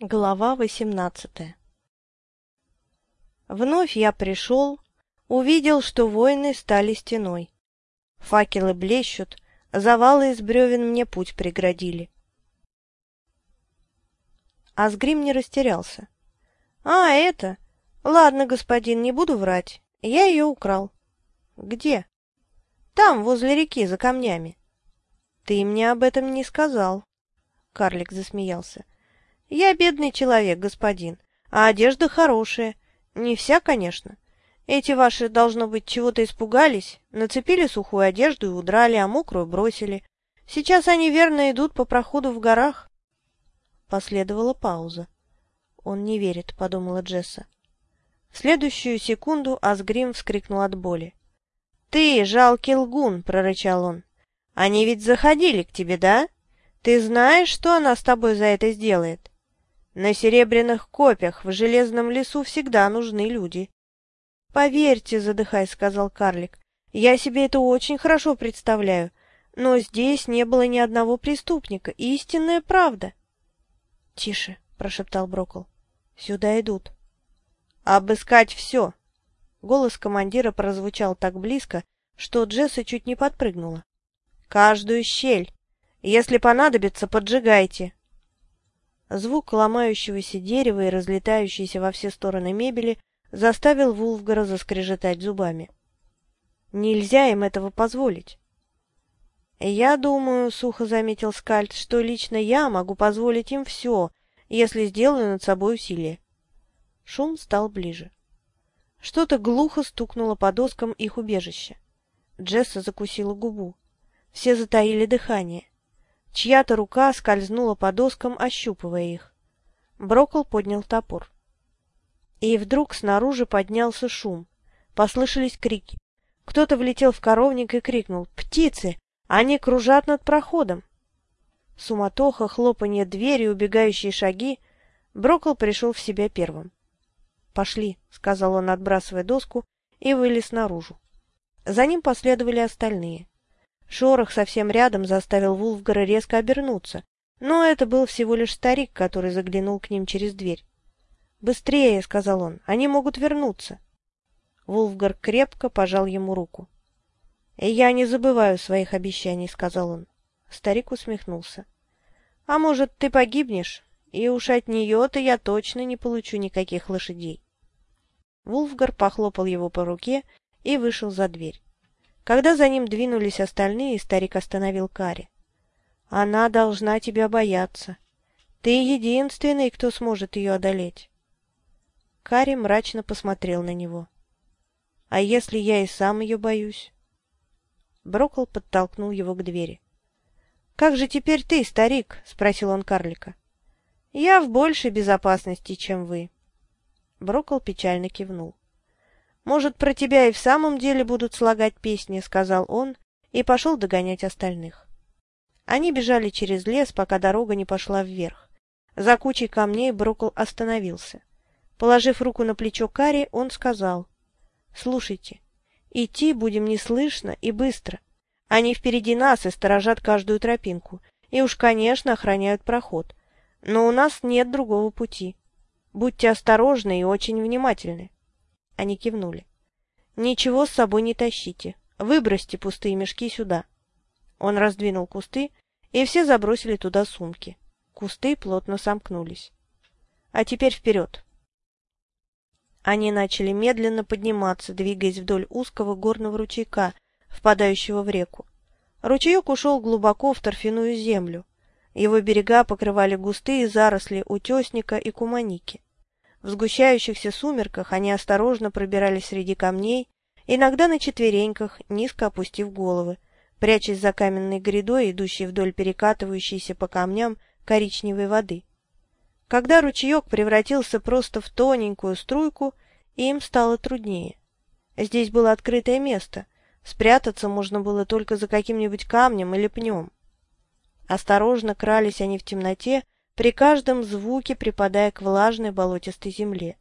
Глава восемнадцатая Вновь я пришел, увидел, что воины стали стеной. Факелы блещут, завалы из бревен мне путь преградили. Асгрим не растерялся. — А, это? Ладно, господин, не буду врать. Я ее украл. — Где? — Там, возле реки, за камнями. — Ты мне об этом не сказал. Карлик засмеялся. — я бедный человек, господин, а одежда хорошая. Не вся, конечно. Эти ваши, должно быть, чего-то испугались, нацепили сухую одежду и удрали, а мокрую бросили. Сейчас они верно идут по проходу в горах. Последовала пауза. «Он не верит», — подумала Джесса. В следующую секунду Асгрим вскрикнул от боли. «Ты, жалкий лгун!» — прорычал он. «Они ведь заходили к тебе, да? Ты знаешь, что она с тобой за это сделает? На серебряных копьях в железном лесу всегда нужны люди. — Поверьте, — задыхаясь, сказал карлик, — я себе это очень хорошо представляю, но здесь не было ни одного преступника, истинная правда. — Тише, — прошептал Брокл, — сюда идут. — Обыскать все! Голос командира прозвучал так близко, что Джесса чуть не подпрыгнула. — Каждую щель! Если понадобится, поджигайте! Звук ломающегося дерева и разлетающейся во все стороны мебели заставил Вулфгара заскрежетать зубами. Нельзя им этого позволить. «Я думаю, — сухо заметил Скальд, — что лично я могу позволить им все, если сделаю над собой усилие». Шум стал ближе. Что-то глухо стукнуло по доскам их убежища. Джесса закусила губу. Все затаили дыхание. Чья-то рука скользнула по доскам, ощупывая их. Брокол поднял топор. И вдруг снаружи поднялся шум. Послышались крики. Кто-то влетел в коровник и крикнул «Птицы! Они кружат над проходом!» Суматоха, хлопанье двери, убегающие шаги. Брокол пришел в себя первым. «Пошли», — сказал он, отбрасывая доску, и вылез наружу. За ним последовали остальные. Шорох совсем рядом заставил Вулфгара резко обернуться, но это был всего лишь старик, который заглянул к ним через дверь. «Быстрее!» — сказал он. «Они могут вернуться!» Вулфгар крепко пожал ему руку. «Я не забываю своих обещаний», — сказал он. Старик усмехнулся. «А может, ты погибнешь, и уж от нее-то я точно не получу никаких лошадей». Вулфгар похлопал его по руке и вышел за дверь. Когда за ним двинулись остальные, старик остановил Кари. «Она должна тебя бояться. Ты единственный, кто сможет ее одолеть». Кари мрачно посмотрел на него. «А если я и сам ее боюсь?» Брокол подтолкнул его к двери. «Как же теперь ты, старик?» — спросил он карлика. «Я в большей безопасности, чем вы». Брокол печально кивнул. «Может, про тебя и в самом деле будут слагать песни», — сказал он и пошел догонять остальных. Они бежали через лес, пока дорога не пошла вверх. За кучей камней Брокл остановился. Положив руку на плечо Кари, он сказал, «Слушайте, идти будем неслышно и быстро. Они впереди нас и сторожат каждую тропинку, и уж, конечно, охраняют проход. Но у нас нет другого пути. Будьте осторожны и очень внимательны». Они кивнули. «Ничего с собой не тащите. Выбросьте пустые мешки сюда». Он раздвинул кусты, и все забросили туда сумки. Кусты плотно сомкнулись. «А теперь вперед!» Они начали медленно подниматься, двигаясь вдоль узкого горного ручейка, впадающего в реку. Ручеек ушел глубоко в торфяную землю. Его берега покрывали густые заросли утесника и куманики. В сгущающихся сумерках они осторожно пробирались среди камней, иногда на четвереньках, низко опустив головы, прячась за каменной грядой, идущей вдоль перекатывающейся по камням коричневой воды. Когда ручеек превратился просто в тоненькую струйку, им стало труднее. Здесь было открытое место, спрятаться можно было только за каким-нибудь камнем или пнем. Осторожно крались они в темноте, при каждом звуке припадая к влажной болотистой земле.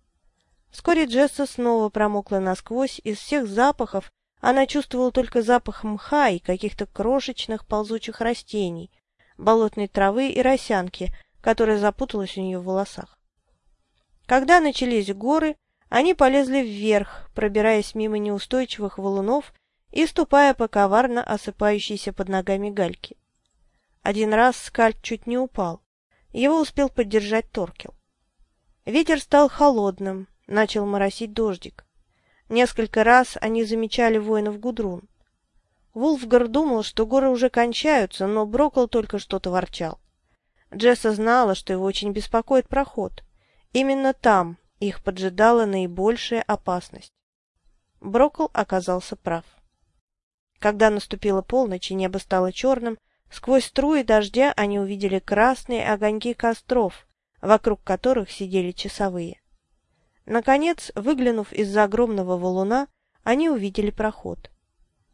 Вскоре Джесса снова промокла насквозь, из всех запахов она чувствовала только запах мха и каких-то крошечных ползучих растений, болотной травы и росянки, которая запуталась у нее в волосах. Когда начались горы, они полезли вверх, пробираясь мимо неустойчивых валунов и ступая по коварно осыпающейся под ногами гальке. Один раз скальп чуть не упал. Его успел поддержать Торкел. Ветер стал холодным, начал моросить дождик. Несколько раз они замечали воинов Гудрун. Вулфгар думал, что горы уже кончаются, но Брокл только что-то ворчал. Джесса знала, что его очень беспокоит проход. Именно там их поджидала наибольшая опасность. Брокл оказался прав. Когда наступила полночь и небо стало черным, сквозь струи дождя они увидели красные огоньки костров, вокруг которых сидели часовые. Наконец, выглянув из-за огромного валуна, они увидели проход.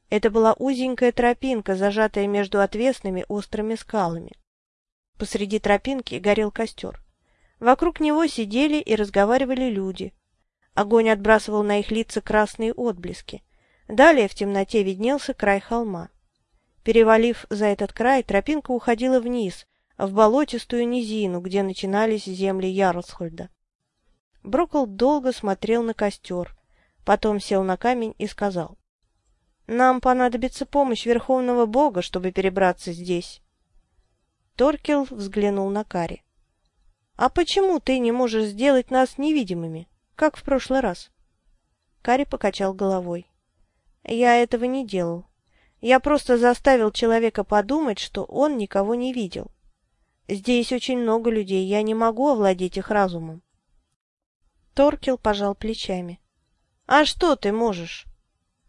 Это была узенькая тропинка, зажатая между отвесными острыми скалами. Посреди тропинки горел костер. Вокруг него сидели и разговаривали люди. Огонь отбрасывал на их лица красные отблески. Далее в темноте виднелся край холма. Перевалив за этот край, тропинка уходила вниз, в болотистую низину, где начинались земли Ярлсхольда. Брокл долго смотрел на костер, потом сел на камень и сказал, «Нам понадобится помощь Верховного Бога, чтобы перебраться здесь». Торкел взглянул на Кари. «А почему ты не можешь сделать нас невидимыми, как в прошлый раз?» Кари покачал головой. «Я этого не делал. Я просто заставил человека подумать, что он никого не видел. Здесь очень много людей, я не могу овладеть их разумом». Торкел пожал плечами. «А что ты можешь?»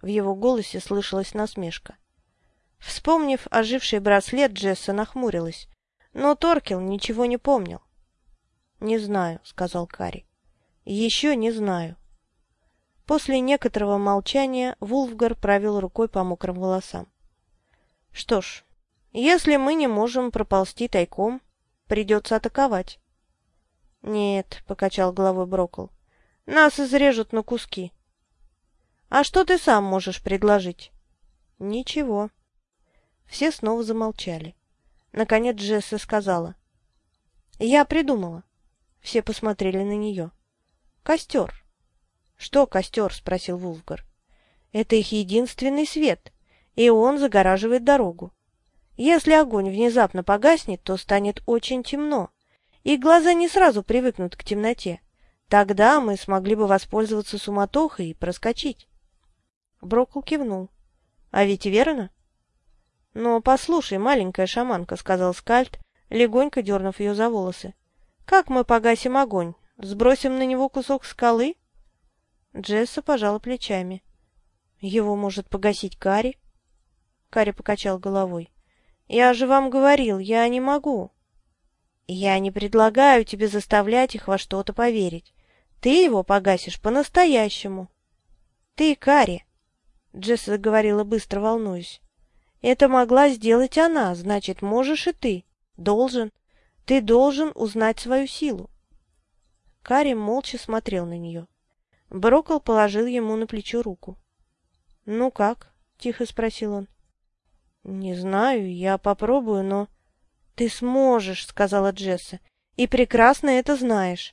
В его голосе слышалась насмешка. Вспомнив оживший браслет, Джесса нахмурилась. Но Торкел ничего не помнил. «Не знаю», — сказал Кари. «Еще не знаю». После некоторого молчания Вулфгар провел рукой по мокрым волосам. «Что ж, если мы не можем проползти тайком, придется атаковать». «Нет», — покачал головой Брокл, — «нас изрежут на куски». «А что ты сам можешь предложить?» «Ничего». Все снова замолчали. Наконец Джесса сказала. «Я придумала». Все посмотрели на нее. «Костер». «Что костер?» — спросил Вулфгар. «Это их единственный свет, и он загораживает дорогу. Если огонь внезапно погаснет, то станет очень темно, и глаза не сразу привыкнут к темноте. Тогда мы смогли бы воспользоваться суматохой и проскочить». Брокл кивнул. «А ведь верно?» «Но послушай, маленькая шаманка», — сказал Скальд, легонько дернув ее за волосы. «Как мы погасим огонь? Сбросим на него кусок скалы?» Джесса пожала плечами. «Его может погасить Кари?» Кари покачал головой. «Я же вам говорил, я не могу». «Я не предлагаю тебе заставлять их во что-то поверить. Ты его погасишь по-настоящему». «Ты, Кари!» Джесса говорила быстро, волнуясь. Это могла сделать она, значит, можешь и ты. Должен. Ты должен узнать свою силу. Карим молча смотрел на нее. Брокол положил ему на плечо руку. — Ну как? — тихо спросил он. — Не знаю, я попробую, но... — Ты сможешь, — сказала Джесса, — и прекрасно это знаешь.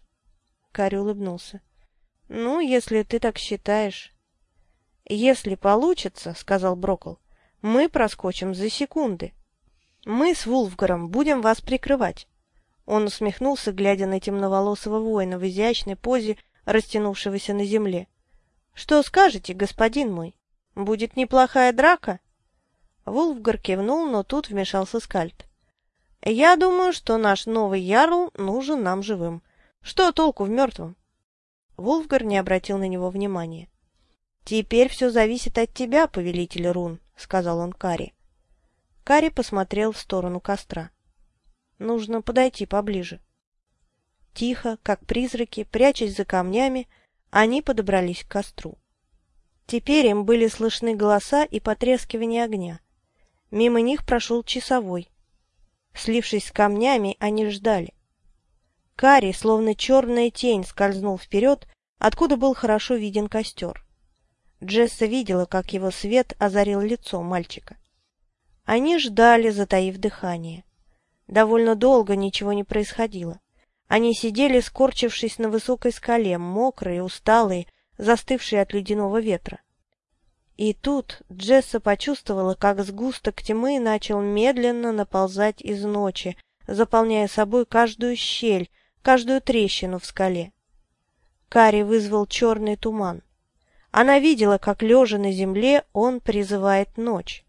Карри улыбнулся. — Ну, если ты так считаешь. — Если получится, — сказал Брокол, мы проскочим за секунды. Мы с Вулфгаром будем вас прикрывать. Он усмехнулся, глядя на темноволосого воина в изящной позе, растянувшегося на земле. Что скажете, господин мой? Будет неплохая драка? Вулфгар кивнул, но тут вмешался Скальд. Я думаю, что наш новый ярл нужен нам живым. Что толку в мертвом? Вулфгар не обратил на него внимания. Теперь все зависит от тебя, повелитель рун, сказал он Кари. Кари посмотрел в сторону костра. Нужно подойти поближе. Тихо, как призраки, прячась за камнями, они подобрались к костру. Теперь им были слышны голоса и потрескивание огня. Мимо них прошел часовой. Слившись с камнями, они ждали. Кари, словно черная тень, скользнул вперед, откуда был хорошо виден костер. Джесса видела, как его свет озарил лицо мальчика. Они ждали, затаив дыхание. Довольно долго ничего не происходило. Они сидели, скорчившись на высокой скале, мокрые, усталые, застывшие от ледяного ветра. И тут Джесса почувствовала, как сгусток тьмы начал медленно наползать из ночи, заполняя собой каждую щель, каждую трещину в скале. Кари вызвал черный туман. Она видела, как, лежа на земле, он призывает ночь.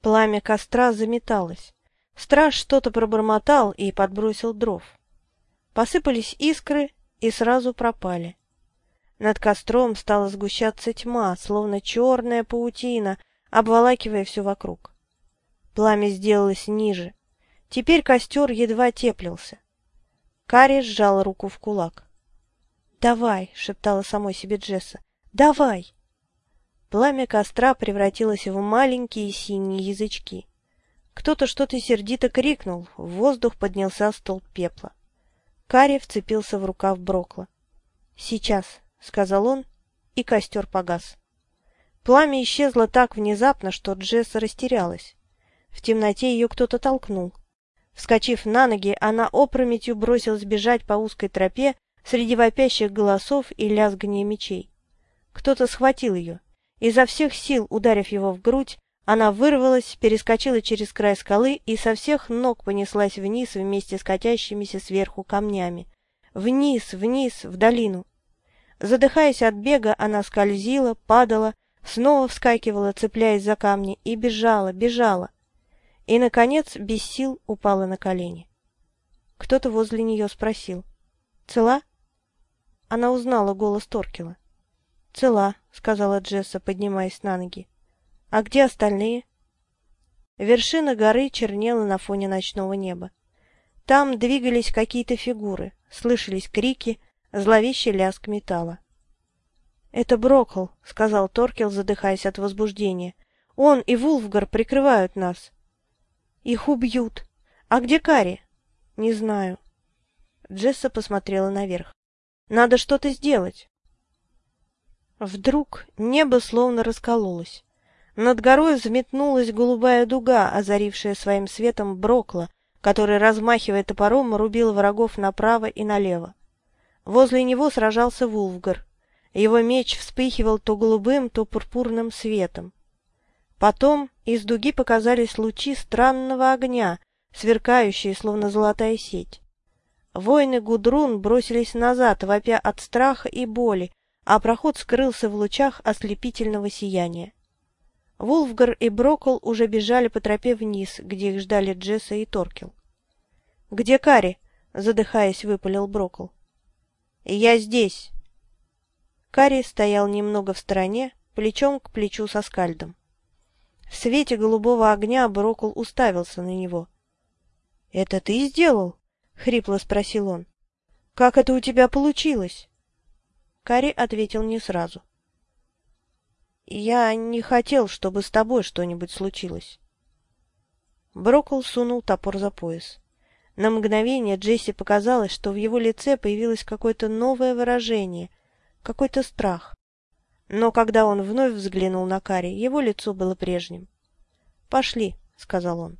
Пламя костра заметалось. Страж что-то пробормотал и подбросил дров. Посыпались искры и сразу пропали. Над костром стала сгущаться тьма, словно черная паутина, обволакивая все вокруг. Пламя сделалось ниже. Теперь костер едва теплился. Карри сжал руку в кулак. «Давай!» — шептала самой себе Джесса. «Давай!» Пламя костра превратилось в маленькие синие язычки. Кто-то что-то сердито крикнул, в воздух поднялся столб пепла. Карри вцепился в рукав Брокла. «Сейчас», — сказал он, и костер погас. Пламя исчезло так внезапно, что Джесса растерялась. В темноте ее кто-то толкнул. Вскочив на ноги, она опрометью бросилась бежать по узкой тропе среди вопящих голосов и лязгания мечей. Кто-то схватил ее. Изо всех сил, ударив его в грудь, она вырвалась, перескочила через край скалы и со всех ног понеслась вниз вместе с катящимися сверху камнями. Вниз, вниз, в долину. Задыхаясь от бега, она скользила, падала, снова вскакивала, цепляясь за камни, и бежала, бежала. И, наконец, без сил упала на колени. Кто-то возле нее спросил. «Цела?» Она узнала голос Торкила. «Цела», — сказала Джесса, поднимаясь на ноги. А где остальные? Вершина горы чернела на фоне ночного неба. Там двигались какие-то фигуры, слышались крики, зловещий лязг металла. «Это Брокл», — сказал Торкел, задыхаясь от возбуждения. «Он и Вулфгар прикрывают нас». «Их убьют. А где Кари?» «Не знаю». Джесса посмотрела наверх. «Надо что-то сделать». Вдруг небо словно раскололось. Над горой взметнулась голубая дуга, озарившая своим светом Брокла, который, размахивая топором, рубил врагов направо и налево. Возле него сражался Вулфгар. Его меч вспыхивал то голубым, то пурпурным светом. Потом из дуги показались лучи странного огня, сверкающие, словно золотая сеть. Воины Гудрун бросились назад, вопя от страха и боли, а проход скрылся в лучах ослепительного сияния. Вулфгар и Брокл уже бежали по тропе вниз, где их ждали Джесса и Торкел. «Где Кари?» — задыхаясь, выпалил Брокл. «Я здесь!» Кари стоял немного в стороне, плечом к плечу со скальдом. В свете голубого огня Брокл уставился на него. «Это ты сделал?» — хрипло спросил он. «Как это у тебя получилось?» Кари ответил не сразу. Я не хотел, чтобы с тобой что-нибудь случилось. Брокл сунул топор за пояс. На мгновение Джесси показалось, что в его лице появилось какое-то новое выражение, какой-то страх. Но когда он вновь взглянул на Кари, его лицо было прежним. «Пошли», — сказал он.